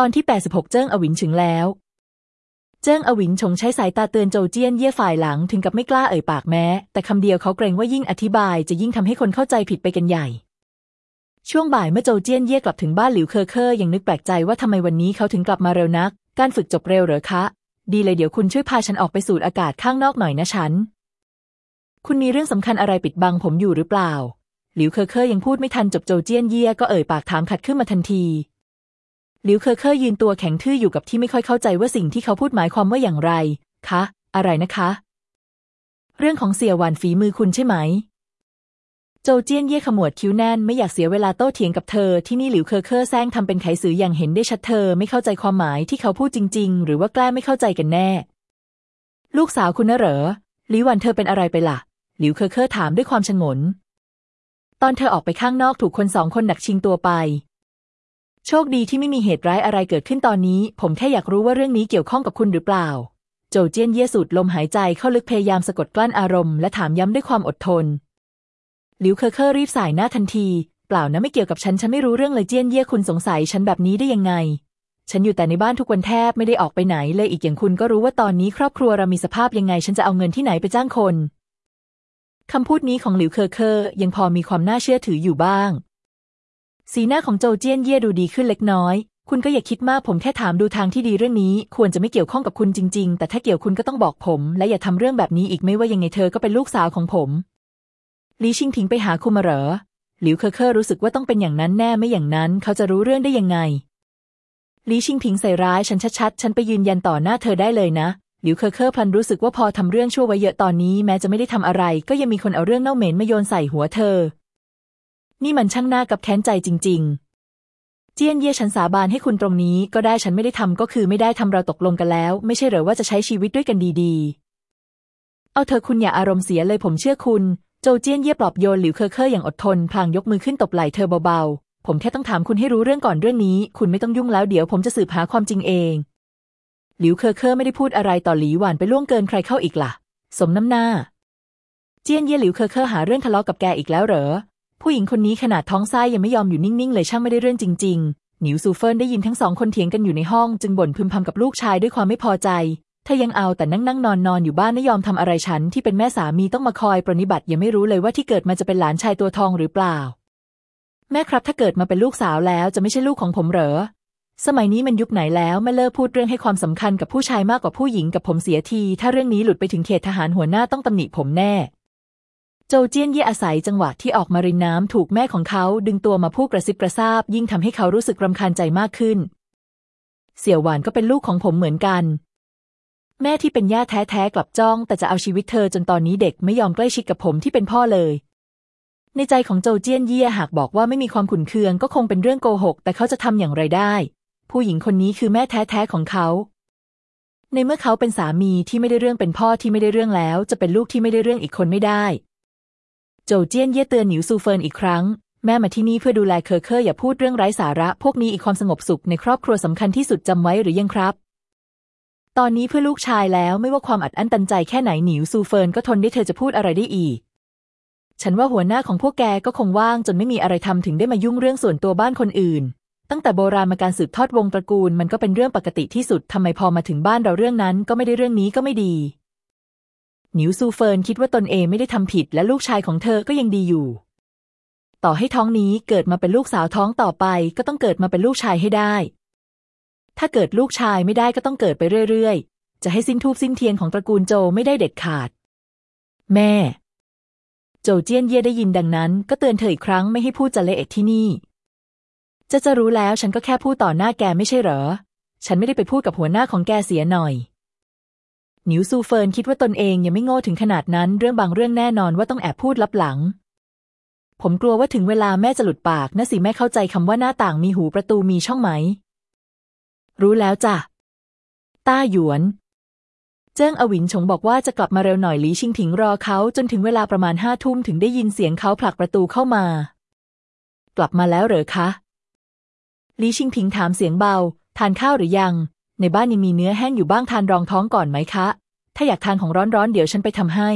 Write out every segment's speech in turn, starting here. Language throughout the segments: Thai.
ตอนที่ 86 เจิ้งอวินถึงแล้ว เจิ้งอวินชงใช้สายตาเตือนโจเจี้ยนเย่ฝ่ายหลังถึงกับไม่กล้าเอ่ยปากแม้ แต่คำเดียวเขาเกรงว่ายิ่งอธิบายจะยิ่งทำให้คนเข้าใจผิดไปกันใหญ่ ช่วงบ่ายเมื่อโจเจี้ยนเย่กลับถึงบ้านหลิวเคอเคอยังนึกแปลกใจว่าทำไมวันนี้เขาถึงกลับมาเร็วนัก การฝึกจบเร็วเหรอคะ ดีเลยเดี๋ยวคุณช่วยพาฉันออกไปสูดอากาศข้างนอกหน่อยนะฉัน คุณมีเรื่องสำคัญอะไรปิดบังผมอยู่หรือเปล่า หลิวเคอเคอยังพูดไม่ทันจบโจเจี้ยนเย่ก็เอ่ยปากถามขัดขึ้นมาทันที หลิวเคอเคอยืนตัวแข็งทื่ออยู่กับที่ไม่ค่อยเข้าใจว่าสิ่งที่เขาพูดหมายความว่าอย่างไร คะ อะไรนะคะ เรื่องของเสี่ยหวานฝีมือคุณใช่ไหม โจเจี้ยนเย่ขมวดคิ้วแน่นไม่อยากเสียเวลาโต้เถียงกับเธอที่นี่หลิวเคอเคอแสร้งทำเป็นไขสืออย่างเห็นได้ชัดเธอไม่เข้าใจความหมายที่เขาพูดจริง ๆ หรือว่าแกล้งไม่เข้าใจกันแน่ ลูกสาวคุณน่ะเหรอหลิวหวันเธอเป็นอะไรไปล่ะหลิวเคอเคอถามด้วยความฉงน ตอนเธอออกไปข้างนอกถูกคนสองคนดักชิงตัวไป โชคดีที่ไม่มีเหตุร้ายอะไรเกิดขึ้นตอนนี้ ผมแค่อยากรู้ว่าเรื่องนี้เกี่ยวข้องกับคุณหรือเปล่า โจเจี้ยนเย่สูดลมหายใจเข้าลึกพยายามสะกดกลั้นอารมณ์และถามย้ำด้วยความอดทน หลิวเคอเคอรีบส่ายหน้าทันที เปล่านะไม่เกี่ยวกับฉัน ฉันไม่รู้เรื่องเลยเจี้ยนเย่คุณสงสัยฉันแบบนี้ได้ยังไง ฉันอยู่แต่ในบ้านทุกวันแทบไม่ได้ออกไปไหนเลยอีกอย่างคุณก็รู้ว่าตอนนี้ครอบครัวเรามีสภาพยังไง ฉันจะเอาเงินที่ไหนไปจ้างคนคำพูดนี้ของหลิวเคอเคอยังพอมีความน่าเชื่อถืออยู่บ้าง สีหน้าของโจเจี้ยนเย่ดูดีขึ้นเล็กน้อย คุณก็อย่าคิดมากผมแค่ถามดูทางที่ดีเรื่องนี้ ควรจะไม่เกี่ยวข้องกับคุณจริง ๆ แต่ถ้าเกี่ยวคุณก็ต้องบอกผม และอย่าทำเรื่องแบบนี้อีกไม่ว่ายังไงเธอก็เป็นลูกสาวของผมลีชิงถิงไปหาคุณมาเหรอหลิวเคอเคอรู้สึกว่าต้องเป็นอย่างนั้นแน่ไม่อย่างนั้น เขาจะรู้เรื่องได้ยังไงลีชิงถิงใส่ร้ายฉันชัดๆฉันไปยืนยันต่อหน้าเธอได้เลยนะหลิวเคอเคอพลันรู้สึกว่าพอทำเรื่องชั่วไว้เยอะตอนนี้แม้จะไม่ได้ทำอะไร ก็ยังมีคนเอาเรื่องเน่าเหม็นมาโยนใส่หัวเธอ นี่มันช่างน่าคับแค้นใจจริง ๆ เจี้ยนเย่ฉันสาบานให้คุณตรงนี้ก็ได้ฉันไม่ได้ทำก็คือไม่ได้ทำเราตกลงกันแล้ว ไม่ใช่เหรอว่าจะใช้ชีวิตด้วยกันดีๆ เอาเถอะคุณอย่าอารมณ์เสียเลยผมเชื่อคุณ โจเจี้ยนเย่ปลอบโยนหลิวเคอเคออย่างอดทนพลางยกมือขึ้นตบไหล่เธอเบาๆ ผมแค่ต้องถามคุณให้รู้เรื่องก่อนเรื่องนี้ คุณไม่ต้องยุ่งแล้วเดี๋ยวผมจะสืบหาความจริงเองหลิวเคอเคอไม่ได้พูดอะไรต่อหลีหวานไปล่วงเกินใครเข้าอีกล่ะ สมน้ำหน้า เจี้ยนเย่หลิวเคอเคอหาเรื่องทะเลาะกับแกอีกแล้วเหรอ ผู้หญิงคนนี้ขนาดท้องไส้ยังไม่ยอมอยู่นิ่งๆเลยช่างไม่ได้เรื่องจริง ๆ หนิวซูเฟินได้ยินทั้งสองคนเถียงกันอยู่ในห้อง จึงบ่นพึมพำกับลูกชายด้วยความไม่พอใจเธอยังเอาแต่นั่งนั่งนอนนอนอยู่บ้านไม่ยอมทำอะไรฉันที่เป็นแม่สามีต้องมาคอยปรนนิบัติยังไม่รู้เลยว่าที่เกิดมาจะเป็นหลานชายตัวทองหรือเปล่า แม่ครับถ้าเกิดมาเป็นลูกสาวแล้วจะไม่ใช่ลูกของผมเหรอ สมัยนี้มันยุคไหนแล้วแม่เลิกพูดเรื่องให้ความสำคัญกับผู้ชายมากกว่าผู้หญิงกับผมเสียที ถ้าเรื่องนี้หลุดไปถึงเขตทหารหัวหน้าต้องตำหนิผมแน่ โจเจี้ยนเย่อาศัยจังหวะที่ออกมารินน้ำถูกแม่ของเขาดึงตัวมาพูดกระซิบกระซาบ ยิ่งทำให้เขารู้สึกรำคาญใจมากขึ้น เสี่ยวหวานก็เป็นลูกของผมเหมือนกัน แม่ที่เป็นย่าแท้ๆกลับจ้อง แต่จะเอาชีวิตเธอจนตอนนี้เด็กไม่ยอมใกล้ชิดกับผมที่เป็นพ่อเลย ในใจของโจเจี้ยนเย่หากบอกว่าไม่มีความขุนเคืองก็คงเป็นเรื่องโกหก แต่เขาจะทำอย่างไรได้ ผู้หญิงคนนี้คือแม่แท้ๆของเขาในเมื่อเขาเป็นสามีที่ไม่ได้เรื่องเป็นพ่อที่ไม่ได้เรื่องแล้ว จะเป็นลูกที่ไม่ได้เรื่องอีกคนไม่ได้ โจเจี้ยนเย่เตือนหนิวซูเฟินอีกครั้ง แม่มาที่นี่เพื่อดูแลเคอเคออย่าพูดเรื่องไร้สาระ พวกนี้อีกความสงบสุขในครอบครัวสำคัญที่สุดจำไว้หรือยังครับ ตอนนี้เพื่อลูกชายแล้วไม่ว่าความอัดอั้นตันใจแค่ไหนหนิวซูเฟินก็ทนได้เธอจะพูดอะไรได้อีก ฉันว่าหัวหน้าของพวกแกก็คงว่างจนไม่มีอะไรทำถึงได้มายุ่งเรื่องส่วนตัวบ้านคนอื่น ตั้งแต่โบราณมาการสืบทอดวงตระกูลมันก็เป็นเรื่องปกติที่สุดทำไมพอมาถึงบ้านเราเรื่องนั้นก็ไม่ได้เรื่องนี้ก็ไม่ดี หนิวซูเฟินคิดว่าตนเองไม่ได้ทำผิดและลูกชายของเธอก็ยังดีอยู่ ต่อให้ท้องนี้เกิดมาเป็นลูกสาวท้องต่อไป ก็ต้องเกิดมาเป็นลูกชายให้ได้ ถ้าเกิดลูกชายไม่ได้ก็ต้องเกิดไปเรื่อยๆ จะให้สิ้นธูปสิ้นเทียนของตระกูลโจไม่ได้เด็ดขาด แม่ โจเจี้ยนเย่ได้ยินดังนั้น ก็เตือนเธออีกครั้งไม่ให้พูดจาเลอะที่นี่ จะจะรู้แล้วฉันก็แค่พูดต่อหน้าแกไม่ใช่เหรอ ฉันไม่ได้ไปพูดกับหัวหน้าของแกเสียหน่อย หนิวซูเฟินคิดว่าตนเองยังไม่โง่ถึงขนาดนั้น เรื่องบางเรื่องแน่นอนว่าต้องแอบพูดลับหลัง ผมกลัวว่าถึงเวลาแม่จะหลุดปากนะสิแม่เข้าใจคำว่าหน้าต่างมีหูประตูมีช่องไหม รู้แล้วจ้ะ ต้าหยวน เจิ้งอวินชงบอกว่าจะกลับมาเร็วหน่อยหลีชิงถิงรอเขาจนถึงเวลาประมาณห้าทุ่มถึงได้ยินเสียงเขาผลักประตูเข้ามากลับมาแล้วเหรอคะหลีชิงถิงถามเสียงเบา ทานข้าวหรือยัง ในบ้านยังมีเนื้อแห้งอยู่บ้างทานรองท้องก่อนไหมคะ ถ้าอยากทานของร้อนๆ เดี๋ยวฉันไปทำให้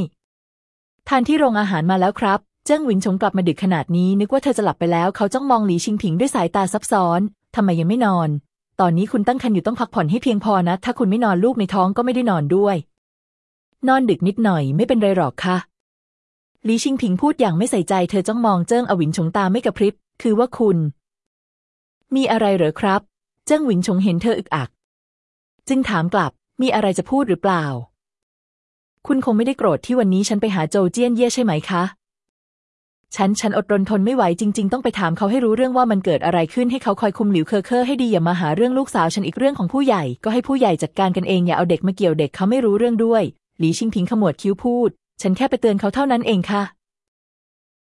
ทานที่โรงอาหารมาแล้วครับ เจิ้งหวินชงกลับมาดึกขนาดนี้ นึกว่าเธอจะหลับไปแล้ว เขาจ้องมองหลีชิงผิงด้วยสายตาซับซ้อนทำไมยังไม่นอน ตอนนี้คุณตั้งครรภ์อยู่ต้องพักผ่อนให้เพียงพอนะ ถ้าคุณไม่นอนลูกในท้องก็ไม่ได้นอนด้วย นอนดึกนิดหน่อยไม่เป็นไรหรอกค่ะลีชิงผิงพูดอย่างไม่ใส่ใจ เธอจ้องมองเจิ้งอวินชงตาไม่กระพริบ คือว่าคุณ มีอะไรเหรอครับ เจิ้งหวินชงเห็นเธออึกอัก จึงถามกลับ มีอะไรจะพูดหรือเปล่า คุณคงไม่ได้โกรธที่วันนี้ฉันไปหาโจเจี้ยนเย่ใช่ไหมคะ ฉันฉันอดรนทนไม่ไหวจริง ๆ ต้องไปถามเขาให้รู้เรื่องว่ามันเกิดอะไรขึ้นให้เขาคอยคุมหลิวเคอเคอให้ดีอย่ามาหาเรื่องลูกสาวฉันอีกเรื่องของผู้ใหญ่ก็ให้ผู้ใหญ่จัดการกันเองอย่าเอาเด็กมาเกี่ยวเด็กเขาไม่รู้เรื่องด้วย หลีชิงพิงขมวดคิ้วพูด ฉันแค่ไปเตือนเขาเท่านั้นเองค่ะ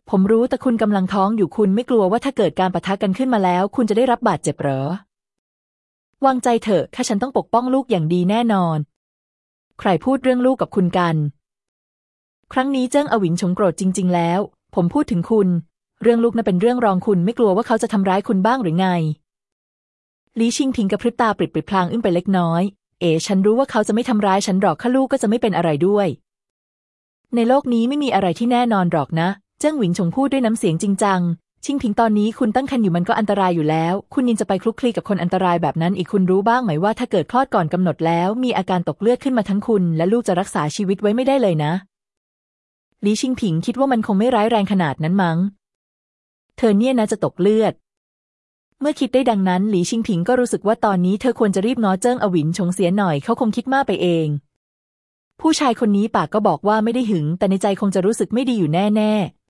ผมรู้แต่คุณกำลังท้องอยู่คุณไม่กลัวว่าถ้าเกิดการปะทะกันขึ้นมาแล้ว คุณจะได้รับบาดเจ็บเหรอ วางใจเถอะข้าฉันต้องปกป้องลูกอย่างดีแน่นอน ใครพูดเรื่องลูกกับคุณกัน ครั้งนี้เจิ้งอวินชงโกรธจริง ๆ แล้ว ผมพูดถึงคุณ เรื่องลูกน่ะเป็นเรื่องรองคุณไม่กลัวว่าเขาจะทำร้ายคุณบ้างหรือไงลีชิงพิงกระพริบตาปริบปริบพลางอึ้งไปเล็กน้อย เอ๋ฉันรู้ว่าเขาจะไม่ทำร้ายฉันหรอกข้าลูกก็จะไม่เป็นอะไรด้วย ในโลกนี้ไม่มีอะไรที่แน่นอนหรอกนะ เจิ้งหวินชงพูดด้วยน้ำเสียงจริงจัง ชิงพิงตอนนี้คุณตั้งครรภ์อยู่มันก็อันตรายอยู่แล้ว คุณยินจะไปคลุกคลีกับคนอันตรายแบบนั้นอีกคุณรู้บ้างไหมว่าถ้าเกิดคลอดก่อนกำหนดแล้ว มีอาการตกเลือดขึ้นมาทั้งคุณ และลูกจะรักษาชีวิตไว้ไม่ได้เลยนะลีชิงผิงคิดว่ามันคงไม่ร้ายแรงขนาดนั้นมั้ง เธอเนี่ยนะจะตกเลือด เมื่อคิดได้ดังนั้น หลีชิงผิงก็รู้สึกว่าตอนนี้เธอควรจะรีบง้อเจิ้งอวินชงเสียหน่อยเขาคงคิดมากไปเอง ผู้ชายคนนี้ปากก็บอกว่าไม่ได้หึง แต่ในใจคงจะรู้สึกไม่ดีอยู่แน่ๆ